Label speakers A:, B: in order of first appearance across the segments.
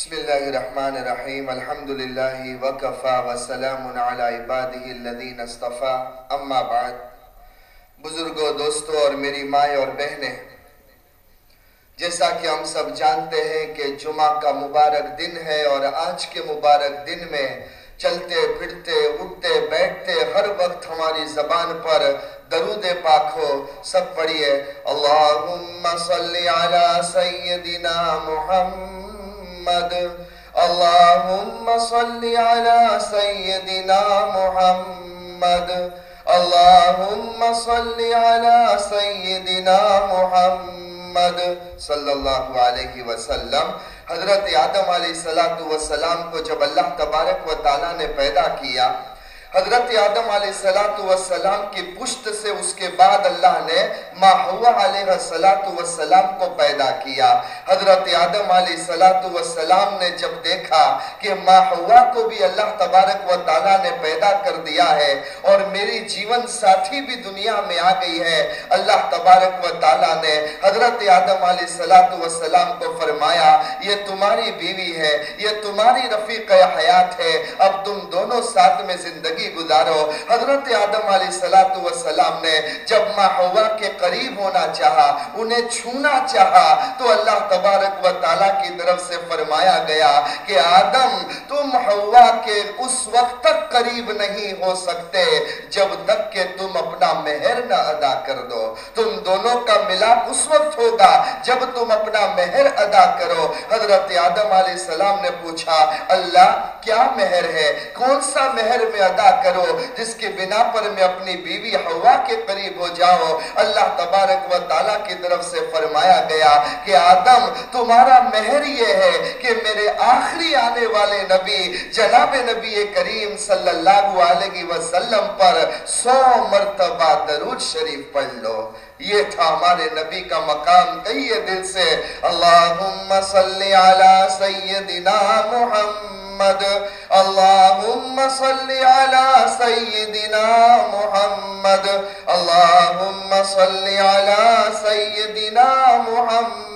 A: بسم اللہ الرحمن الرحیم الحمدللہ وکفا وسلام علی عبادہ الذین اصطفا اما بعد. بزرگوں دوستوں اور میری مائیں اور بہنیں، جیسا کہ ہم سب جانتے ہیں کہ جمعہ کا مبارک دن ہے اور آج کے مبارک دن میں چلتے، پھرتے، اٹھتے، بیٹھتے، ہر وقت ہماری زبان پر درود پاک ہو، سب پڑھیے، اللہم صلی علی سیدنا محمد محمد، اللهم صل على سيدنا محمد، اللهم صلی على سيدنا محمد صلی اللہ علیہ وسلم۔ حضرت آدم علیہ السلام کو جب اللہ تبارک و تعالیٰ نے پیدا کیا حضرت آدم علیہ السلام کی پشت سے اس کے بعد اللہ نے ماہوہ علیہ السلام کو پیدا کیا۔ حضرت آدم علیہ السلام نے جب دیکھا کہ ماہوہ کو بھی اللہ تبارک و تعالیٰ نے پیدا کر دیا ہے اور میری جیون ساتھی بھی دنیا میں آ گئی ہے، اللہ تبارک و تعالیٰ نے حضرت آدم علیہ السلام کو فرمایا، یہ تمہاری بیوی ہے، یہ تمہاری رفیق حیات ہے، اب تم دونوں ساتھ میں زندگی زندگی گزارو، حضرت آدم علیہ السلام نے جب ماں ہوا کے قریب ہونا چاہا، انہیں چھونا چاہا، تو اللہ تبارک و تعالیٰ کی طرف سے فرمایا گیا کہ آدم، تم ہوا کے اس وقت تک قریب نہیں ہو سکتے جب تک کہ تم اپنا مہر نہ ادا کر دو۔ تم دونوں کا ملاپ اس وقت ہوگا جب تم اپنا مہر ادا کرو۔ حضرت آدم علیہ السلام نے پوچھا، اللہ، کیا مہر ہے؟ کون سا مہر میں ادا کرو، جس کے بنا پر میں اپنی بیوی ہوا کے قریب ہو جاؤ اللہ تبارک و تعالیٰ کی طرف سے فرمایا گیا کہ آدم، تمہارا مہر یہ ہے کہ میرے آخری آنے والے نبی، جناب نبی کریم صلی اللہ علیہ وسلم پر سو مرتبہ درود شریف پڑھ لو۔ یہ تھا ہمارے نبی کا مقام کہیے دل سے۔ اللہم صلی علی سیدنا محمد محمد اللہم صلی علی سیدنا محمد اللہم صلی علی سیدنا محمد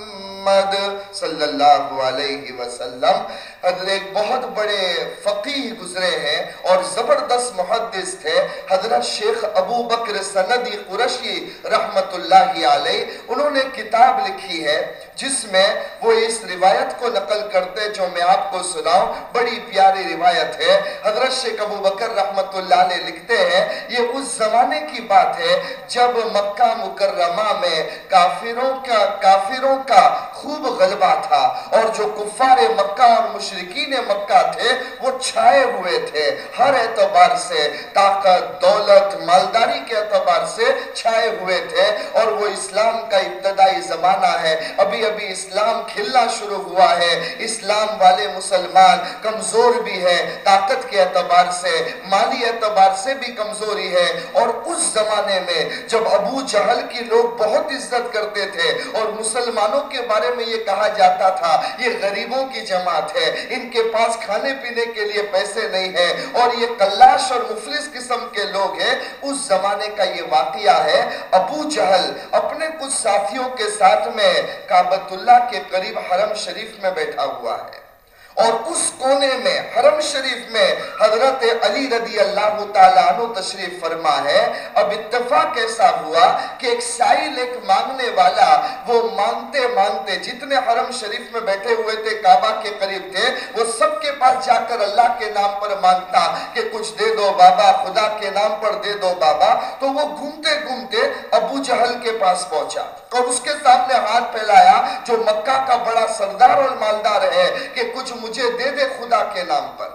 A: محمد صلی اللہ علیہ وسلم۔ حضرت ایک بہت بڑے فقیح گزرے ہیں اور زبردست محدث تھے۔ حضرت شیخ ابو بکر سندی قرشی رحمت اللہ علیہ، انہوں نے کتاب لکھی ہے جس میں وہ اس روایت کو نقل کرتے جو میں آپ کو سناؤں۔ بڑی پیاری روایت ہے۔ حضرت شیخ ابو بکر رحمت اللہ علیہ لکھتے ہیں، یہ اس زمانے کی بات ہے جب مکہ مکرمہ میں کافروں کا کافروں کا خوب غلبہ تھا اور جو کفار مکہ اور مشرقین مکہ تھے وہ چھائے ہوئے تھے۔ ہر اعتبار سے طاقت، دولت، مالداری کے اعتبار سے چھائے ہوئے تھے اور وہ اسلام کا ابتدائی زمانہ ہے۔ ابھی ابھی اسلام کھلنا شروع ہوا ہے۔ اسلام والے مسلمان کمزور بھی ہے۔ طاقت کے اعتبار سے، مالی اعتبار سے بھی کمزوری ہے۔ اور اس زمانے میں جب ابو جہل کی لوگ بہت عزت کرتے تھے اور مسلمانوں کے بارے میں یہ کہا جاتا تھا، یہ غریبوں کی جماعت ہے، ان کے پاس کھانے پینے کے لیے پیسے نہیں ہیں، اور یہ کلاش اور مفلس قسم کے لوگ ہیں۔ اس زمانے کا یہ واقعہ ہے، ابو جہل اپنے کچھ ساتھیوں کے ساتھ میں کعبت اللہ کے قریب حرم شریف میں بیٹھا ہوا ہے۔ اور اس کونے میں، حرم شریف میں حضرت علی رضی اللہ تعالیٰ عنہ تشریف فرما ہے۔ اب اتفاق ایسا ہوا کہ ایک سائل ایک مانگنے والا، وہ مانگتے مانگتے جتنے حرم شریف میں بیٹھے ہوئے تھے، کعبہ کے قریب تھے، وہ سب کے پاس جا کر اللہ کے نام پر مانگتا کہ کچھ دے دو بابا، خدا کے نام پر دے دو بابا۔ تو وہ گھومتے گھومتے ابو جہل کے پاس پہنچا اور اس کے سامنے ہاتھ پھیلایا، جو مکہ کا بڑا سردار اور مالدار ہے کہ کچھ مجھے دے دے خدا کے نام پر۔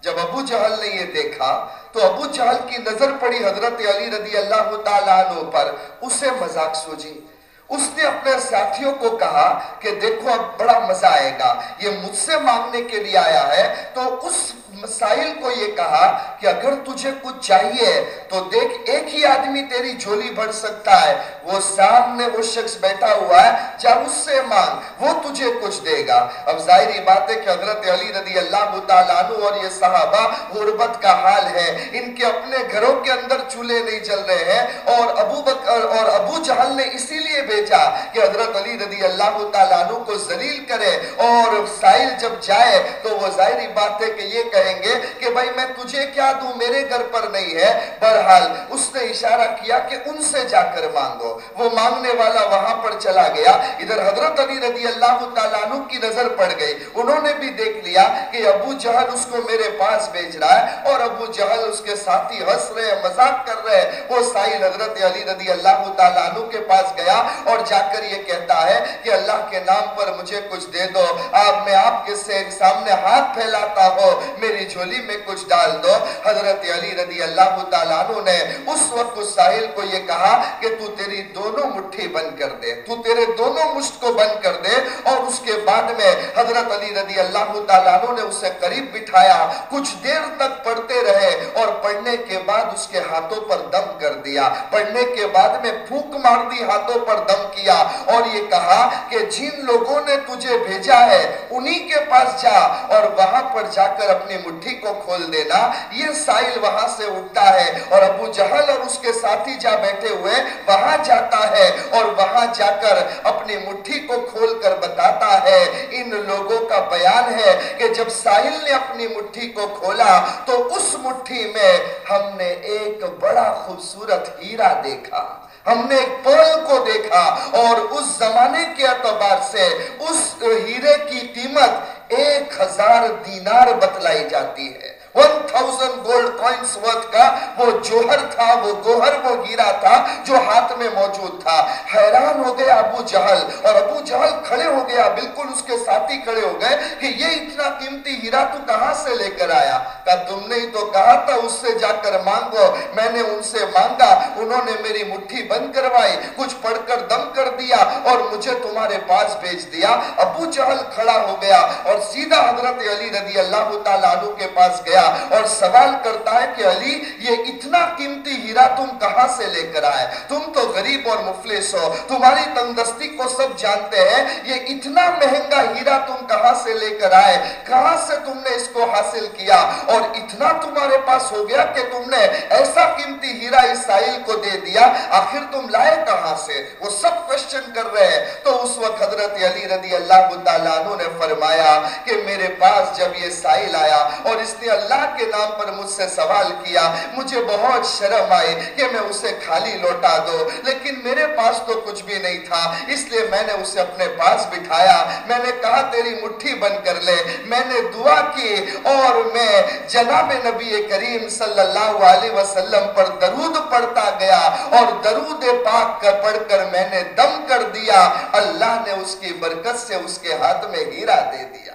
A: جب ابو جہل نے یہ دیکھا، تو ابو جہل کی نظر پڑی حضرت علی رضی اللہ تعالیٰ عنہ پر، اسے مذاق سوجی۔ اس نے اپنے ساتھیوں کو کہا کہ دیکھو اب بڑا مزہ آئے گا، یہ مجھ سے مانگنے کے لیے آیا ہے۔ تو اس مسائل کو یہ کہا کہ اگر تجھے کچھ چاہیے تو دیکھ، ایک ہی آدمی تیری جھولی بھر سکتا ہے۔ وہ سامنے وہ شخص بیٹھا ہوا ہے جب اس سے مانگ، وہ تجھے کچھ دے گا۔ اب ظاہری بات ہے کہ حضرت علی رضی اللہ تعالیٰ عنہ اور یہ صحابہ غربت کا حال ہے۔ ان کے اپنے گھروں کے اندر چولے نہیں چل رہے ہیں اور ابو بکر اور ابو جہل نے اسی لیے بھیجا کہ حضرت علی رضی اللہ تعالیٰ عنہ کو ذلیل کرے اور سائل جب جائے تو وہ ظاہری بات ہے کہ یہ کہیں گے کہ بھائی میں تجھے کیا دوں؟ میرے گھر پر نہیں ہے۔ برحال اس نے اشارہ کیا کہ ان سے جا کر مانگو۔ وہ مانگنے والا وہاں پر چلا گیا۔ ادھر حضرت علی رضی اللہ تعالیٰ عنہ کی نظر پڑ گئی۔ انہوں نے بھی دیکھ لیا کہ ابو جہل اس کو میرے پاس بیچ رہا ہے اور ابو جہل اس کے ساتھی ہس رہے ہیں مذاق کر رہے۔ ہیں وہ سائل حضرت علی رضی اللہ تعالیٰ عنہ کے پاس گیا اور جا کر یہ کہتا ہے کہ اللہ کے نام پر مجھے کچھ دے دو۔ آپ میں آپ کے سے سامنے ہاتھ پھیلاتا ہو، میری جھولی میں کچھ ڈال دو۔ حضرت علی رضی اللہ تعالیٰ عنہ نے اس وقت اس ساحل کو یہ کہا کہ تو تیری دونوں مٹھی بند کر دے، تو تیرے دونوں مشت کو بند کر دے اور اس کے بعد میں حضرت علی رضی اللہ تعالیٰ نے اسے قریب بٹھایا، کچھ دیر تک پڑھتے رہے اور پڑھنے کے بعد اس کے ہاتھوں پر دم کر دیا۔ پڑھنے کے بعد میں پھوک مار دی، ہاتھوں پر دم کیا اور یہ کہا کہ جن لوگوں نے تجھے بھیجا ہے، انہی کے پاس جا اور وہاں پر جا کر اپنی مٹھی کو کھول دینا۔ یہ سائل وہاں سے اٹھتا ہے اور ابو جہل اور اس کے ساتھی جا بیٹھے ہوئے وہاں جاتا ہے اور وہاں جا کر اپنی مٹھی کو کھول کر بتاتا ہے۔ ان لوگوں کا بیان ہے کہ جب ساحل نے اپنی مٹھی کو کھولا تو اس مٹھی میں ہم نے ایک بڑا خوبصورت ہیرہ دیکھا۔ ہم نے ایک پول کو دیکھا اور اس زمانے کے اعتبار سے اس ہیرے کی قیمت ایک ہزار دینار بتلائی جاتی ہے۔ One thousand gold coins worth کا وہ جوہر تھا وہ گوہر وہ گیرا تھا جو ہاتھ میں موجود تھا حیران ہو گیا ابو جہل اور ابو جہل کھڑے ہو گیا، بالکل اس کے ساتھی کھڑے ہو گئے کہ یہ اتنا قیمتی ہیرا تو کہاں سے لے کر آیا؟ کہا، تم نے ہی تو کہا تھا، اس سے جا کر مانگو۔ میں نے ان سے مانگا، انہوں نے میری مٹھی بند کروائی، کچھ پڑھ کر دم کر دیا اور مجھے تمہارے پاس بیچ دیا۔ ابو جہل کھڑا ہو گیا اور سیدھا حضرت علی رضی اللہ تعالیٰ عنہ کے پاس گیا۔ اور سوال کرتا ہے کہ علی یہ اتنا قیمتی ہیرا تم کہاں سے لے کر آئے؟ تم تو غریب اور مفلس ہو، تمہاری تندستی کو سب جانتے ہیں، یہ اتنا مہنگا ہیرا تم کہاں سے لے کر آئے؟ کہاں سے تم نے اس کو حاصل کیا؟ اور اتنا تمہارے پاس ہو گیا کہ تم نے ایسا قیمتی ہیرا اس سائل کو دے دیا، آخر تم لائے کہاں سے؟ وہ سب کوشچن کر رہے ہیں۔ تو اس وقت حضرت علی رضی اللہ تعالیٰ عنہ نے فرمایا کہ میرے پاس جب یہ سائل آیا اور اس نے اللہ کے نام پر مجھ سے سوال کیا مجھے بہت شرم آئی کہ میں اسے خالی لوٹا دو، لیکن میرے پاس تو کچھ بھی نہیں تھا، اس لیے میں نے اسے اپنے پاس بٹھایا۔ میں نے کہا، تیری مٹھی بند کر لے۔ میں نے دعا کی اور میں جناب نبی کریم صلی اللہ علیہ وسلم پر درود پڑھتا گیا اور درود پاک کر پڑھ کر میں نے دم کر دیا۔ اللہ نے اس کی برکت سے اس کے ہاتھ میں ہیرا دے دیا۔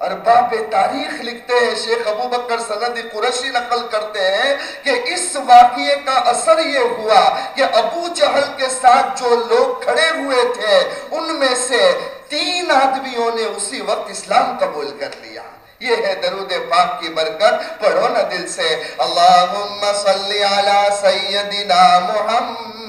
A: اور باب تاریخ لکھتے ہیں، شیخ ابو بکر سند قرشی نقل کرتے ہیں کہ اس واقعے کا اثر یہ ہوا کہ ابو جہل کے ساتھ جو لوگ کھڑے ہوئے تھے، ان میں سے تین آدمیوں نے اسی وقت اسلام قبول کر لیا۔ یہ ہے درود پاک کی برکت، پڑھو نا دل سے۔ اللہم صلی علی سیدنا محمد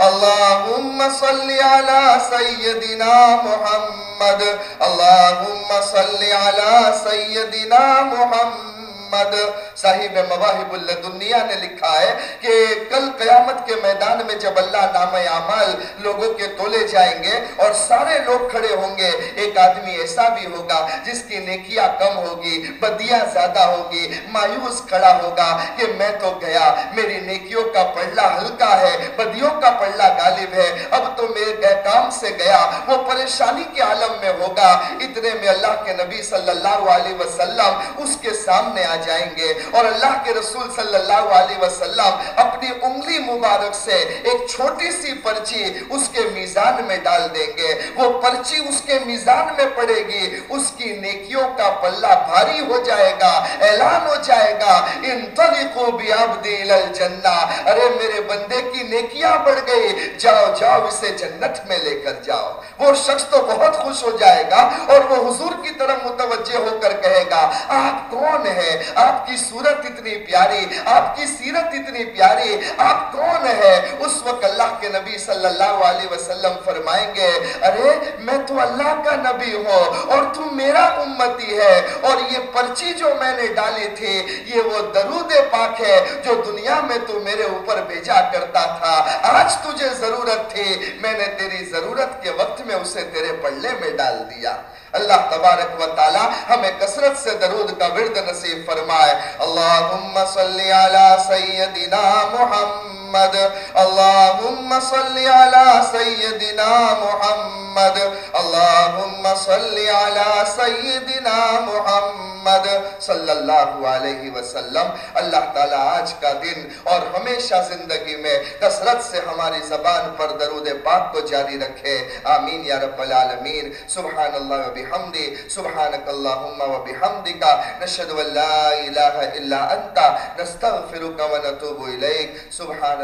A: اللہم صلی علی سیدنا محمد محمد اللہم صلی علی سیدنا محمد صاحب مواہب اللہ دنیا نے لکھا ہے کہ کل قیامت کے میدان میں جب اللہ نام عمال لوگوں کے تولے جائیں گے اور سارے لوگ کھڑے ہوں گے، ایک آدمی ایسا بھی ہوگا جس کی نیکیاں کم ہوگی، بدیاں زیادہ ہوگی، مایوس کھڑا ہوگا کہ میں تو گیا، میری نیکیوں کا پڑھلا ہلکا ہے، بدیوں کا پڑھلا غالب ہے، اب تو میرے کام سے گیا، وہ پریشانی کے عالم میں ہوگا، اتنے میں اللہ کے نبی صلی اللہ علیہ وسلم اس کے سامنے آ جائیں گے اور اللہ کے رسول صلی اللہ علیہ وسلم اپنی انگلی مبارک سے ایک چھوٹی سی پرچی اس کے میزان میں ڈال دیں گے۔ وہ پرچی اس کے میزان میں پڑے گی۔ اس کی نیکیوں کا پلہ بھاری ہو جائے گا، اعلان ہو جائے گا۔ انطلقو بیابدی الالجنہ ارے میرے بندے کی نیکیاں بڑھ گئی۔ جاؤ جاؤ اسے جنت میں لے کر جاؤ۔ وہ شخص تو بہت خوش ہو جائے گا اور وہ حضور کی طرف متوجہ ہو کر کہے گا، آپ کون ہیں؟ آپ کی صورت اتنی پیاری، آپ کی سیرت اتنی پیاری، آپ کون ہے اس وقت اللہ کے نبی صلی اللہ علیہ وسلم فرمائیں گے، ارے، میں تو اللہ کا نبی ہوں اور تو میرا امتی ہے اور یہ پرچی جو میں نے ڈالی تھی، یہ وہ درود پاک ہے جو دنیا میں تو میرے اوپر بھیجا کرتا تھا۔ آج تجھے ضرورت تھی، میں نے تیری ضرورت کے وقت میں اسے تیرے پڑھنے میں ڈال دیا۔ اللہ تبارک و تعالی ہمیں کثرت سے درود کا ورد نصیب فرمائے۔ اللہم صلی علی سیدنا محمد محمد، اللہم صلی علی سیدنا محمد، اللہم صلی علی سیدنا محمد صلی اللہ علیہ وسلم۔ اللہ تعالی آج کا دن اور ہمیشہ زندگی میں کثرت سے ہماری زبان پر درود پاک کو جاری رکھے۔ آمین یا رب العالمین۔ سبحان اللہ و بحمدی، سبحانک اللہم و بحمدکا نشہد و لا الہ الا انتا نستغفرک و نتوب الیک۔ سبحان